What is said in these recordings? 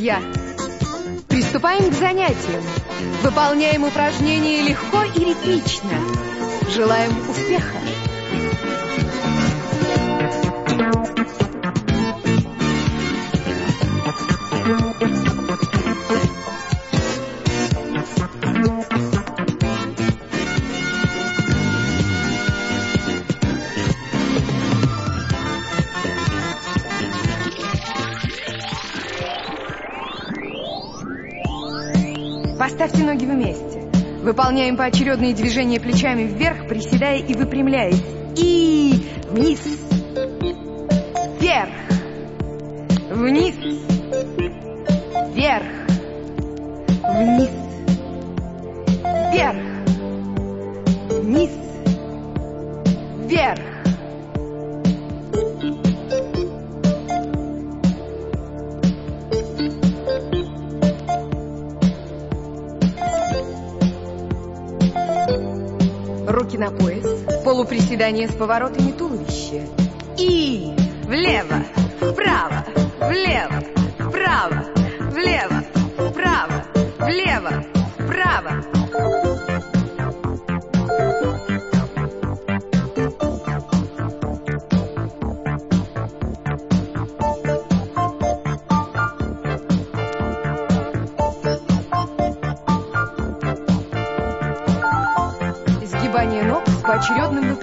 друзья! Приступаем к занятиям. Выполняем упражнения легко и ритмично. Желаем успеха! Поставьте ноги вместе. Выполняем поочередные движения плечами вверх, приседая и выпрямляясь. И вниз. Вверх. Вниз. Вверх. Вниз. Полуприседание с поворотами туловища. И влево, вправо, влево,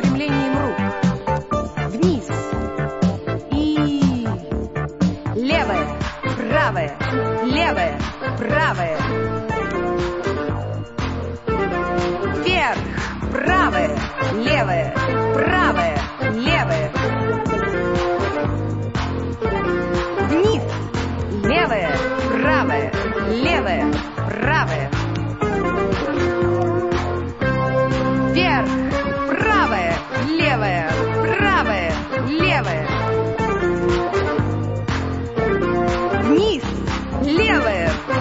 выпрямлением рук. Вниз. И левая, правая, левая, правая. Вверх, правая, левая, правая, левая. Вниз, левая, правая, левая, правая.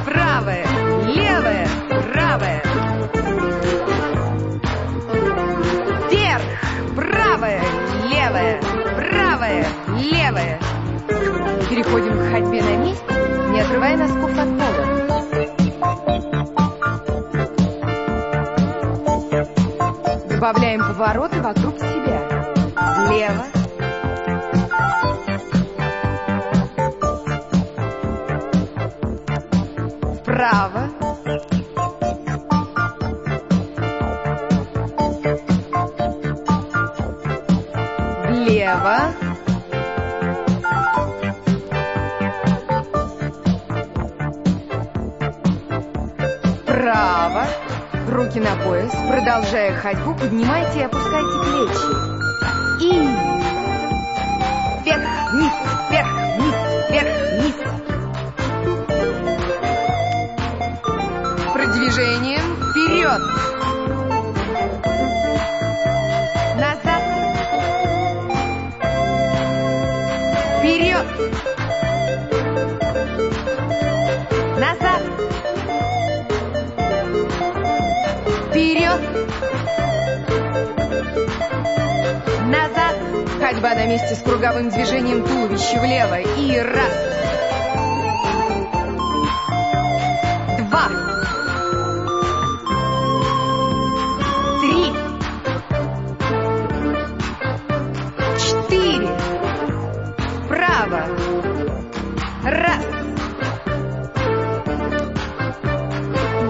Правая, левая, правая. Вверх, правая, левая, правая, левая. Переходим к ходьбе на месте, не отрывая носков от пола. Добавляем повороты вокруг себя. Влево. Вправо. Влево. Вправо. Руки на пояс. Продолжая ходьбу, поднимайте и опускайте плечи. И Продвижением вперед. Назад. Вперед. Назад. Вперед! Назад! Ходьба на месте с круговым движением туловища влево. И раз. Вправо. Раз.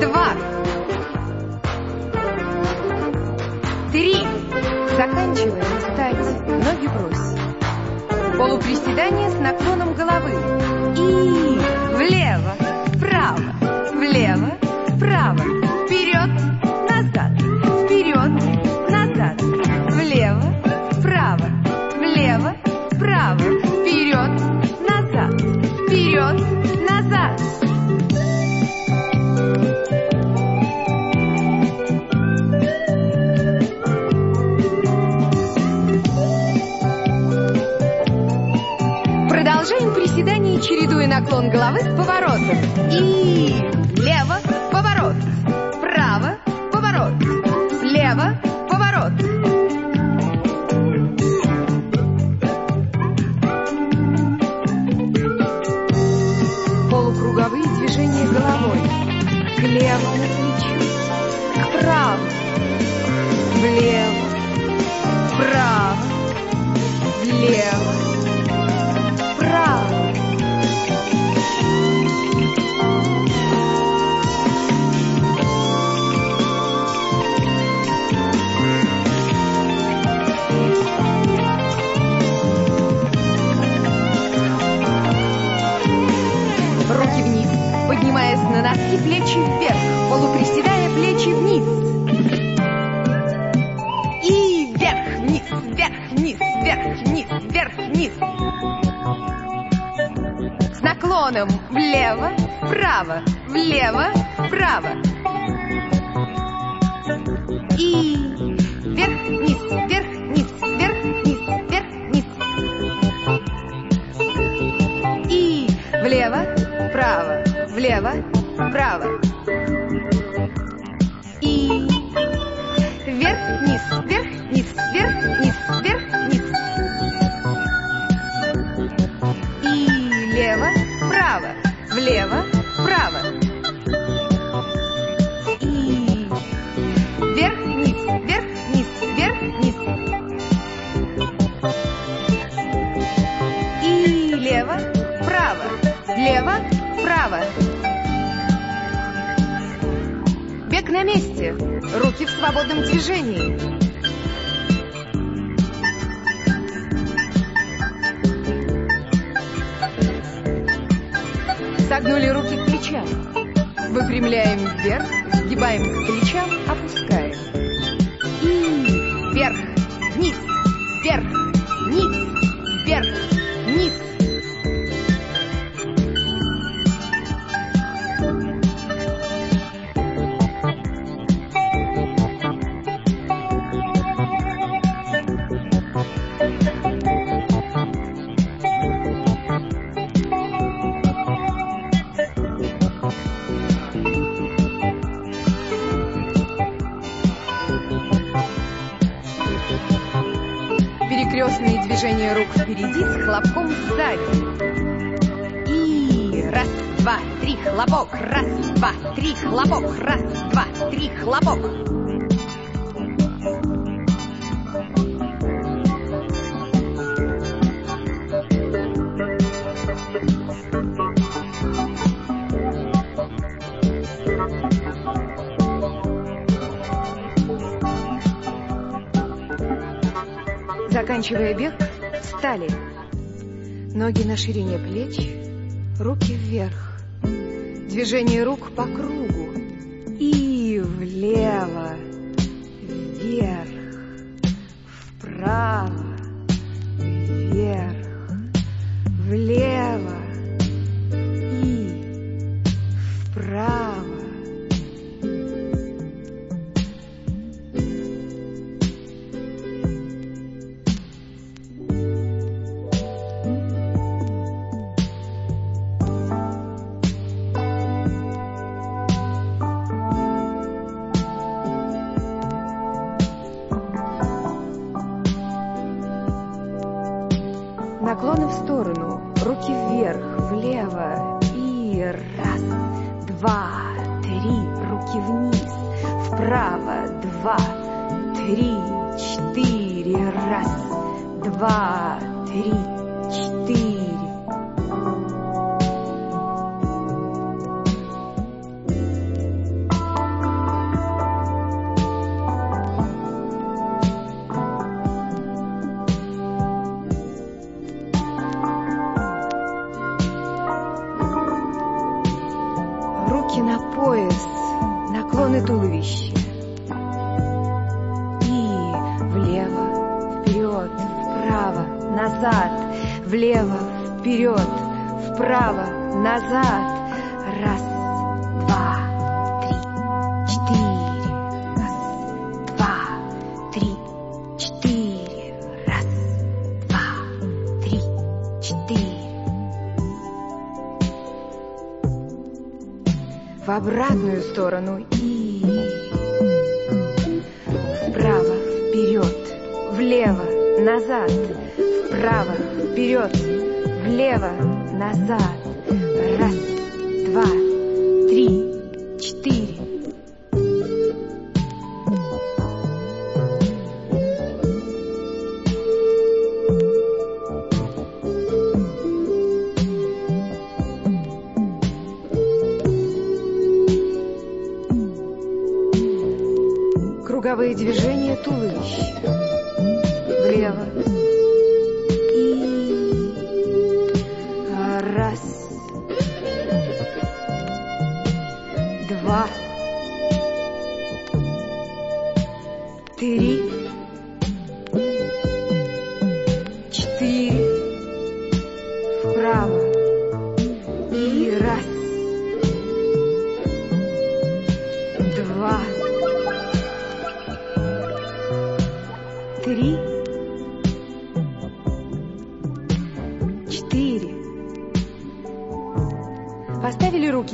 Два. Три. Заканчиваем. Встать. Ноги брось. Полуприседание с наклоном головы. И влево, вправо, чередуя наклон головы с поворотом. И И лево, вправо, влево, вправо. И вверх, вниз, вверх, вниз, вверх, вниз. И лево, вправо, влево, вправо. Бег на месте. Руки в свободном движении. Согнули руки к плечам. Выпрямляем вверх, сгибаем к плечам, опускаем. Перекрестные движения рук впереди с хлопком сзади. И раз, два, три, хлопок, раз, два, три, хлопок, раз, два, три, хлопок. Заканчивая бег, встали. Ноги на ширине плеч, руки вверх. Движение рук по кругу. И влево, Наклоны в сторону, руки вверх, влево и раз, два, три, руки вниз, вправо, два, три, четыре, раз, два, три, назад. Раз, два, три, четыре. Раз, два, три, четыре. Раз, два, три, четыре. в обратную сторону и вправо, вперед, влево, назад, вправо, вперед, влево, назад. Раз, два,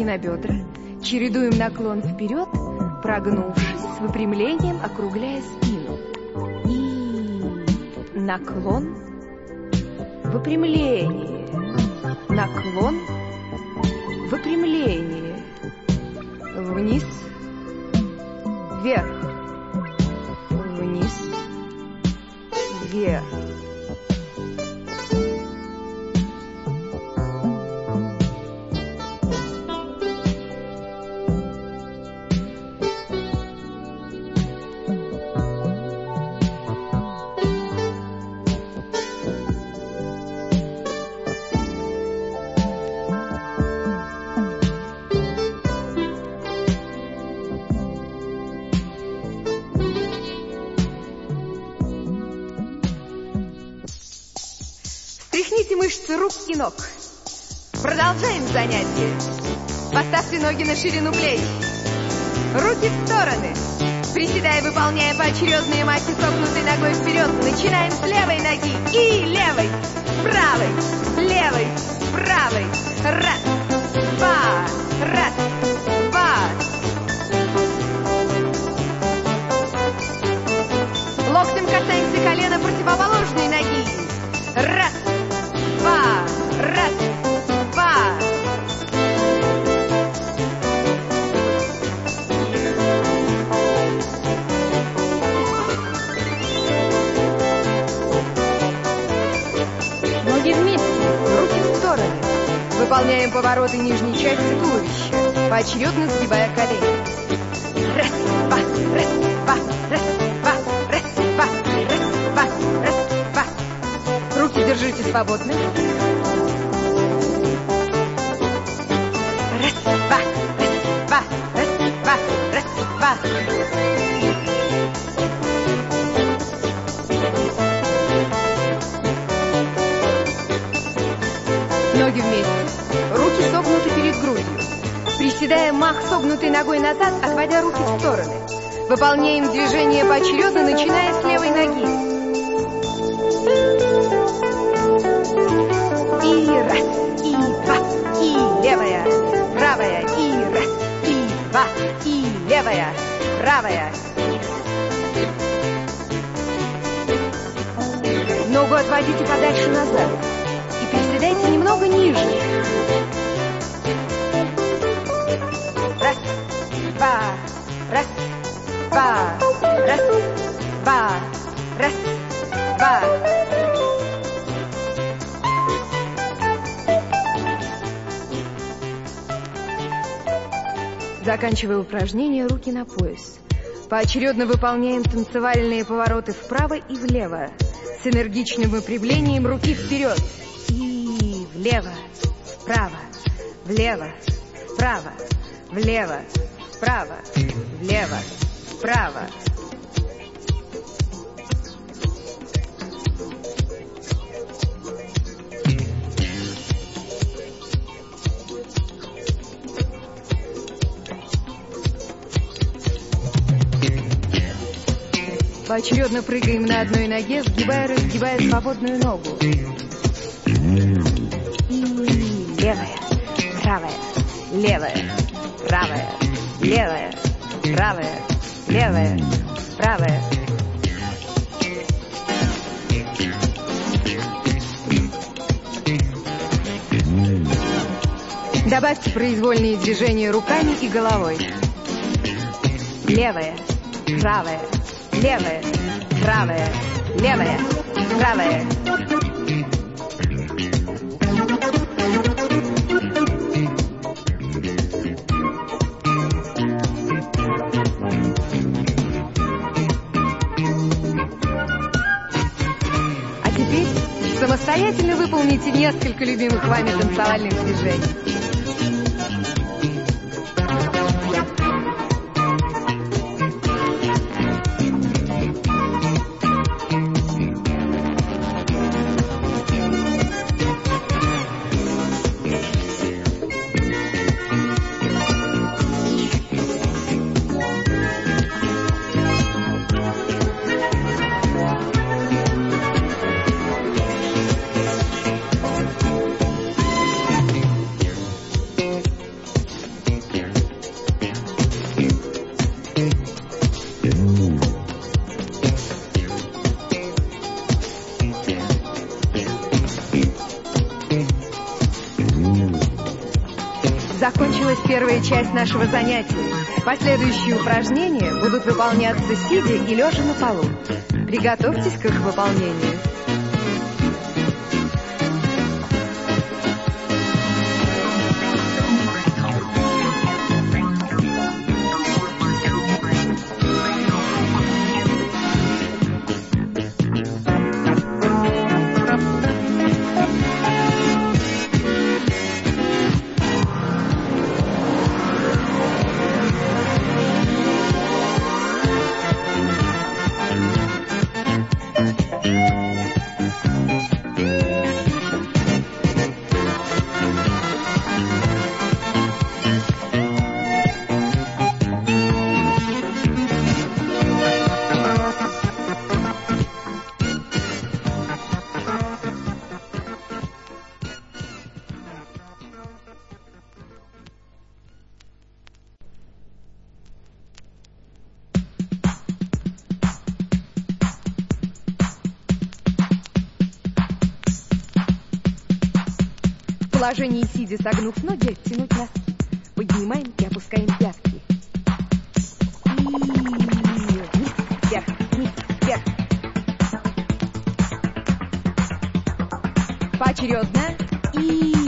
руки на бедра, чередуем наклон вперед, прогнувшись, с выпрямлением округляя спину. И наклон, выпрямление, наклон, выпрямление, вниз, Встряхните мышцы рук и ног. Продолжаем занятие. Поставьте ноги на ширину плеч. Руки в стороны. Приседая, выполняя поочередные массы согнутой ногой вперед. Начинаем с левой ноги. И левой, правой, левой, правой. Раз, два, раз, два. Локтем касаемся колена противоположной Выполняем повороты нижней части туловища, поочередно сгибая колени. Раз, два, раз, два, раз, два, раз, два, раз, два, раз, два. Руки держите свободно. Раз, два, раз, два, раз, два, раз, два. Ноги вместе. Приседая мах согнутой ногой назад, отводя руки в стороны. Выполняем движение поочередно, начиная с левой ноги. И раз, и два, и левая, правая, и раз, и два, и левая, правая. Ногу отводите подальше назад и приседайте немного ниже. Два, раз, два, раз, два, раз, два. Заканчивая упражнение, руки на пояс. Поочередно выполняем танцевальные повороты вправо и влево. С энергичным выпрямлением руки вперед. И влево, вправо, влево, вправо, влево, вправо, влево, вправо. Поочередно прыгаем на одной ноге, сгибая, разгибая свободную ногу. И левая, правая, левая, правая, левая, правая, левая, правая. Добавьте произвольные движения руками и головой. Левая, правая, левая, правая, левая, правая. Теперь самостоятельно выполните несколько любимых вами танцевальных движений. Часть нашего занятия. Последующие упражнения будут выполняться сидя и лежа на полу. Приготовьтесь к их выполнению. Положении сидя, согнув ноги, оттянуть носки. Поднимаем и опускаем пятки. И вниз, вверх, вниз, вверх. Поочередно. И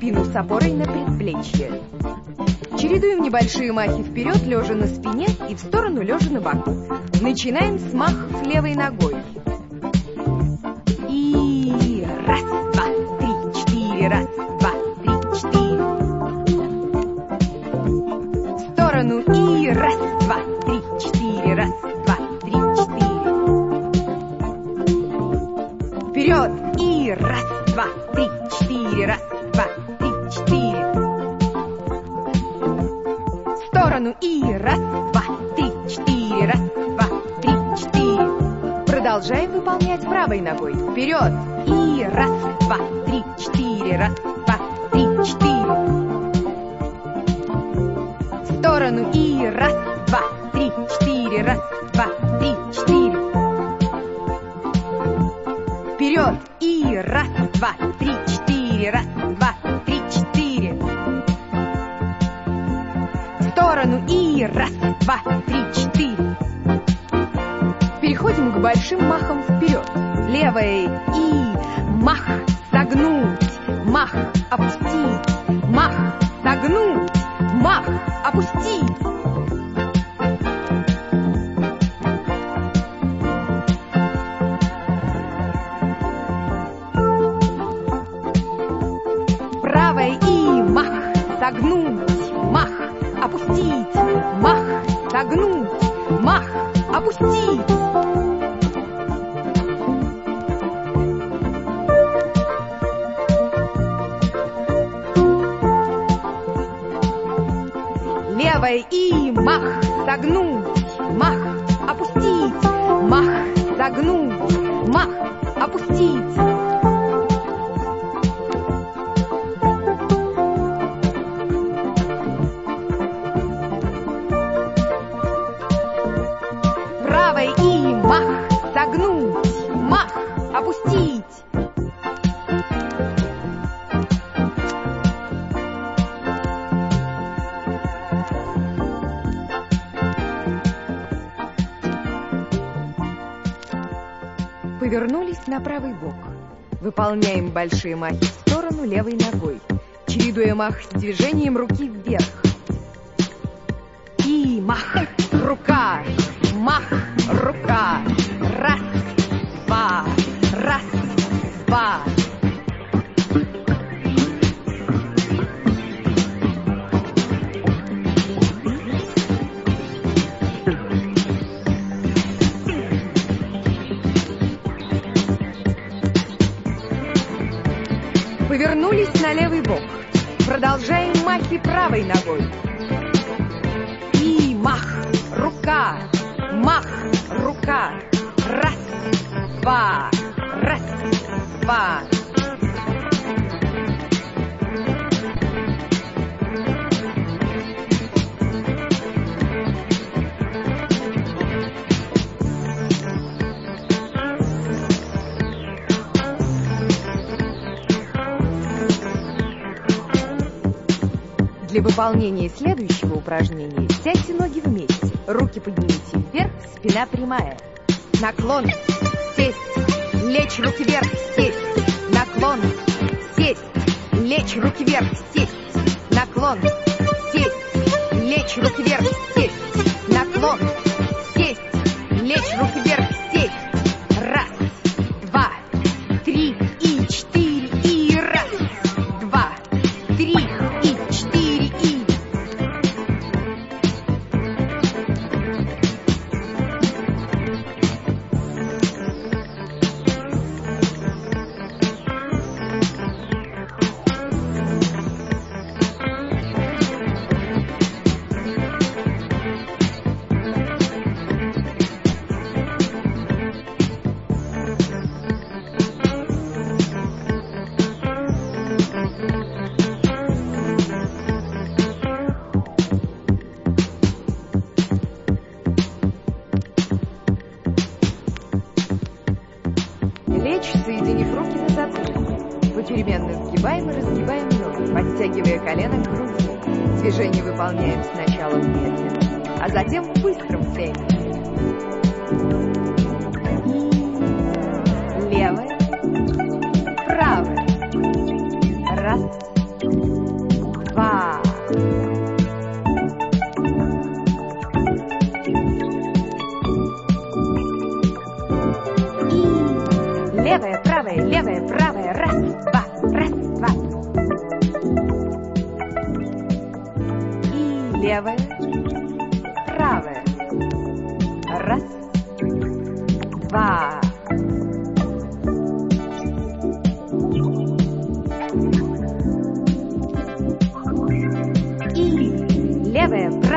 спину с опорой на предплечье. Чередуем небольшие махи вперед, лежа на спине и в сторону, лежа на боку. Начинаем с махов левой ногой. И раз, четыре, раз, два, три, четыре. Вперед и раз, два, три, четыре, раз, два, три, четыре. В сторону и раз, два, три, четыре. Переходим к большим махам вперед. Левой на правый бок. Выполняем большие махи в сторону левой ногой, чередуя мах с движением руки вверх. И мах, рука, мах, Продолжаем махи правой ногой. И мах, рука, мах, рука. Раз, два, раз, два. Для выполнения следующего упражнения сядьте ноги вместе, руки поднимите вверх, спина прямая. Наклон, сесть, лечь, руки вверх, сесть. Наклон, сесть, лечь, руки вверх, сесть. Наклон, сесть, лечь, руки вверх,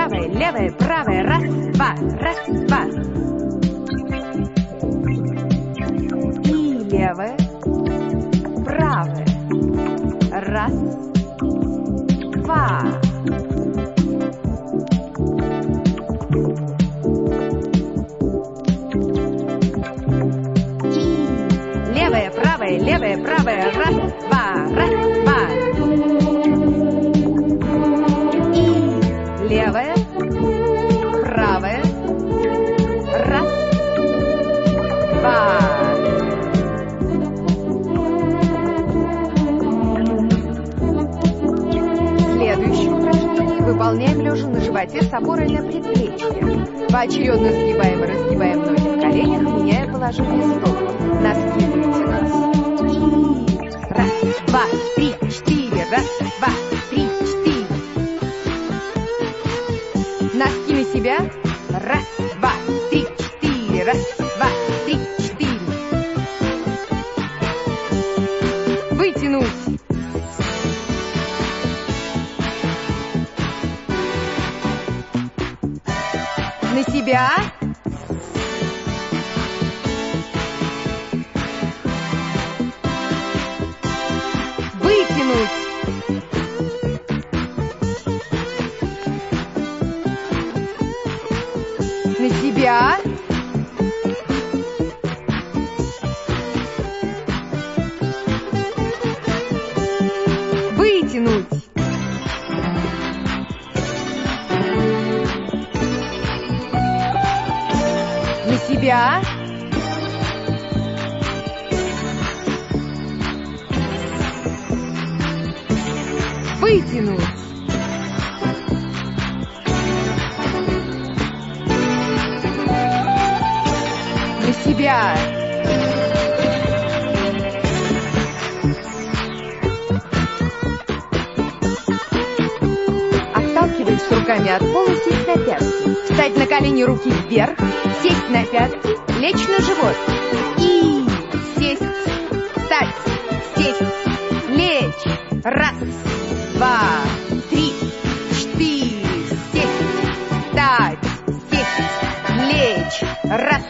ແລ້ວ leve, ປາແປຣາບາຣາ животе с опорой на предплечье. Поочередно сгибаем и разгибаем ноги в коленях, меняя положение стоп. Носки вытянуть. И раз, два, три, четыре. Раз, два, три, четыре. Носки на себя. Раз, два, руками от пола, сесть на пятки. Встать на колени, руки вверх. Сесть на пятки, лечь на живот. И сесть, встать, сесть, лечь. Раз, два, три, четыре. Сесть, встать, сесть, лечь. Раз,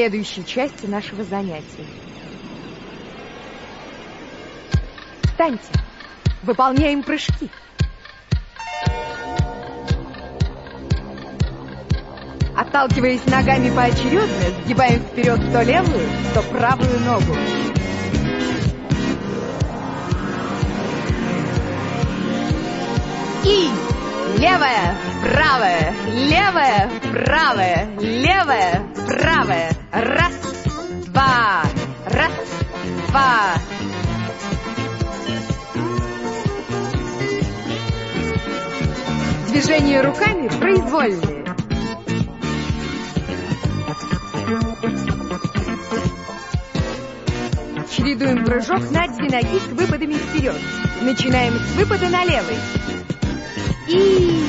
следующей части нашего занятия. Встаньте. Выполняем прыжки. Отталкиваясь ногами поочередно, сгибаем вперед то левую, то правую ногу. И левая, правая, левая, правая, левая, правая. Раз, два, раз, два. Движения руками произвольные. Чередуем прыжок на две ноги с выпадами вперед. Начинаем с выпада на левый. И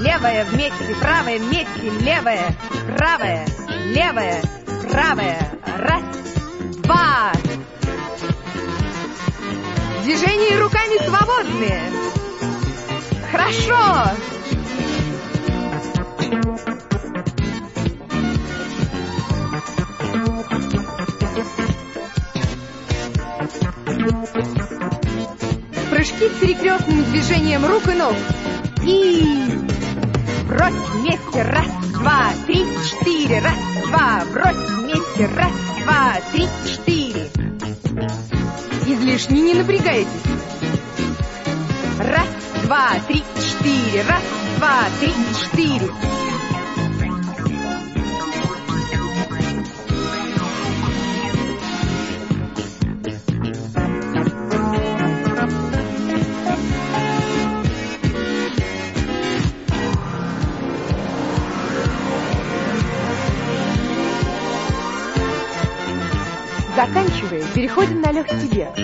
левая вместе, правая вместе, левая, правая, левая, правая. Раз, два. Движения руками свободные. Хорошо. Прыжки с перекрестным движением рук и ног. И брось вместе. Раз, два, три, четыре. Раз, два. Брось вместе. Раз, два, три, четыре. Излишне не напрягайтесь. Раз, два, три, четыре. Раз, два, три, четыре. Бег.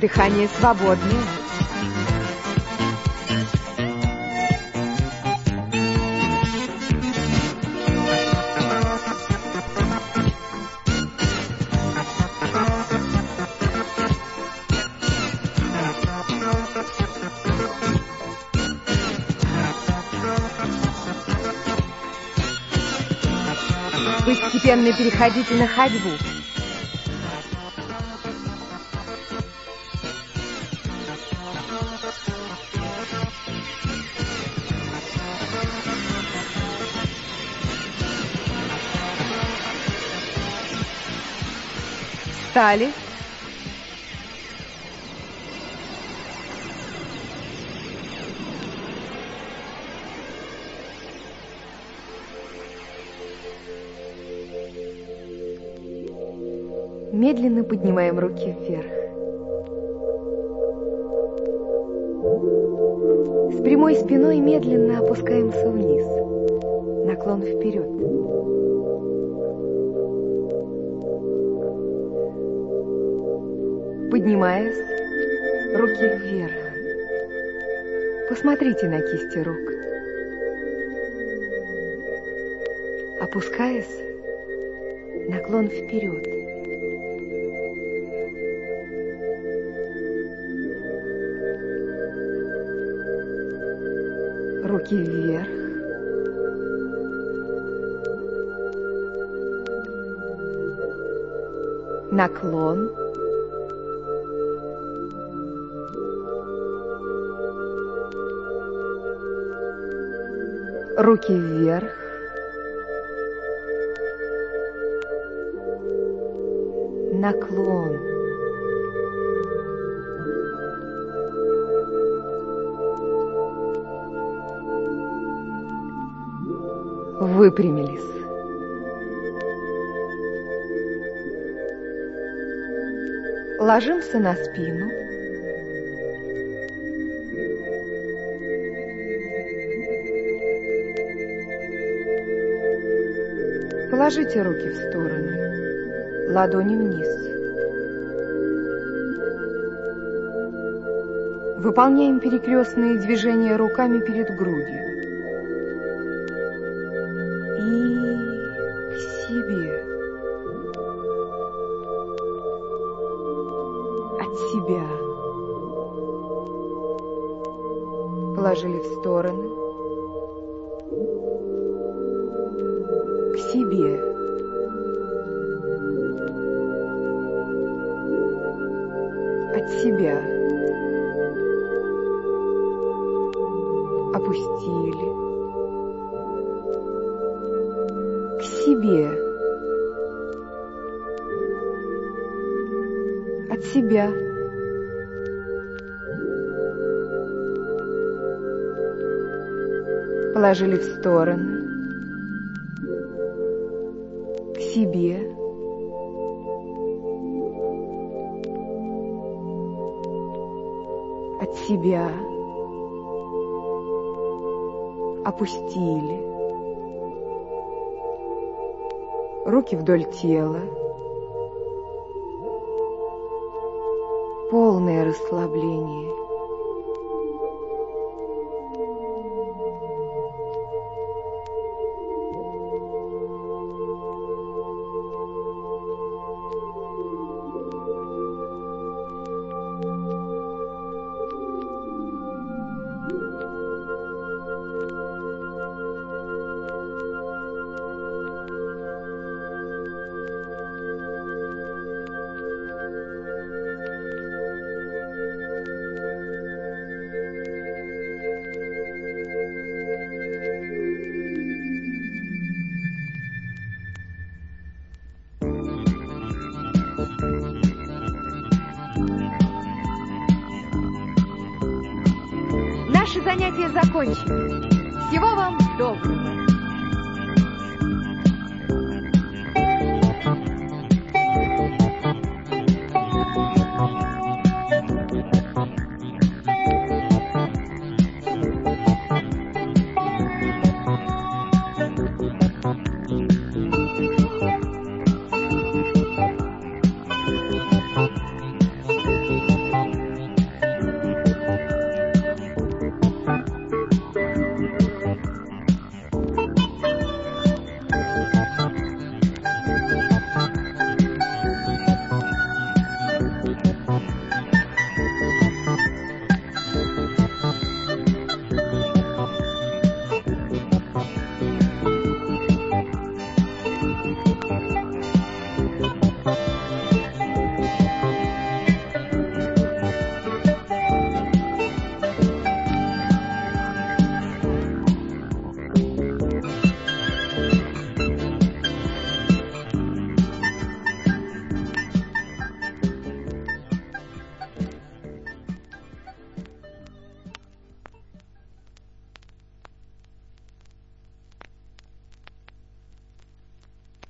Дыхание свободное. Постепенно переходите на ходьбу. Встали. Медленно поднимаем руки вверх. С прямой спиной медленно опускаемся вниз. Наклон вперед. Поднимаясь, руки вверх. Посмотрите на кисти рук. Опускаясь, наклон вперед. Руки вверх. Наклон. Руки вверх. Наклон. Выпрямились. Ложимся на спину. Положите руки в стороны, ладони вниз. Выполняем перекрестные движения руками перед грудью. Положили в стороны. Положили в стороны. себе. От себя. Опустили. Руки вдоль тела. Полное расслабление.